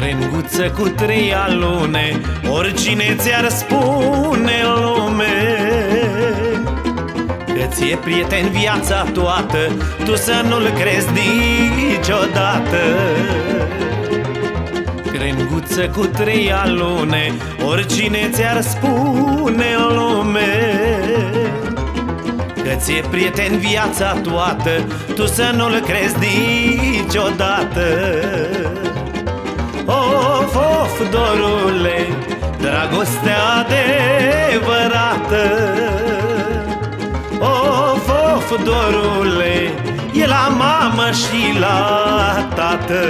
Crenguță cu trei alune Oricine ți-ar spune lume. Că ți-e prieten viața toată Tu să nu-l crezi niciodată. Crenguță cu trei alune Oricine ți-ar spune lume. Că ți-e prieten viața toată Tu să nu-l crezi niciodată Of, of, dorule Dragostea adevărată. Of, of, dorule E la mamă și la tată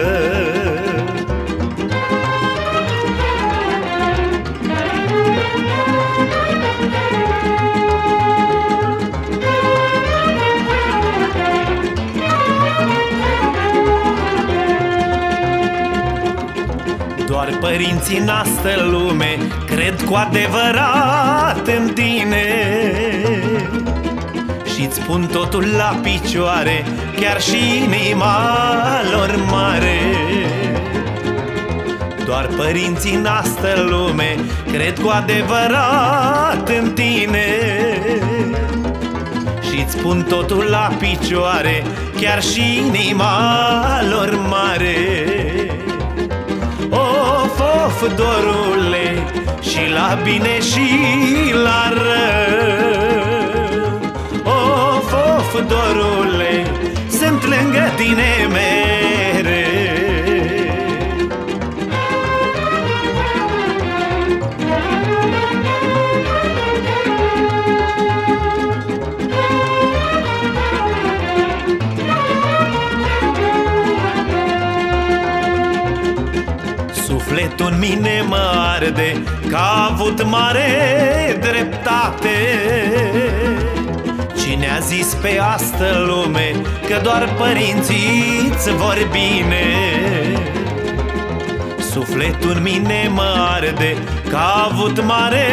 părinții în astă lume Cred cu adevărat în tine. Și-ți pun totul la picioare Chiar și inima lor mare. Doar părinții în astă lume Cred cu adevărat în tine. Și-ți pun totul la picioare Chiar și inima lor mare. Of, of, dorule Și la bine și la rău. Of, of, dorule Sunt lângă tine mereu Sufletul în mine mă arde Că a avut mare dreptate. Cine a zis pe astă lume Că doar părinții îți vor bine? Sufletul în mine mă arde Că a avut mare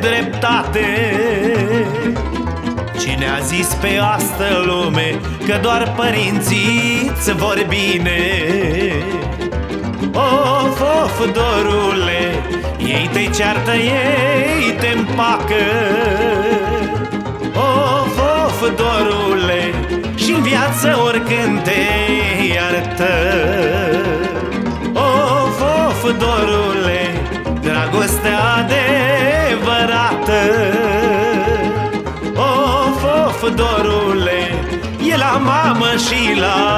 dreptate. Cine a zis pe astă lume Că doar părinții îți vor bine Of, of, dorule Ei te ceartă, ei te împacă. Of, of, dorule și în viață oricând te iartă. Of, of, dorule Dragostea adevărată. Of, of, dorule E la mamă și la tată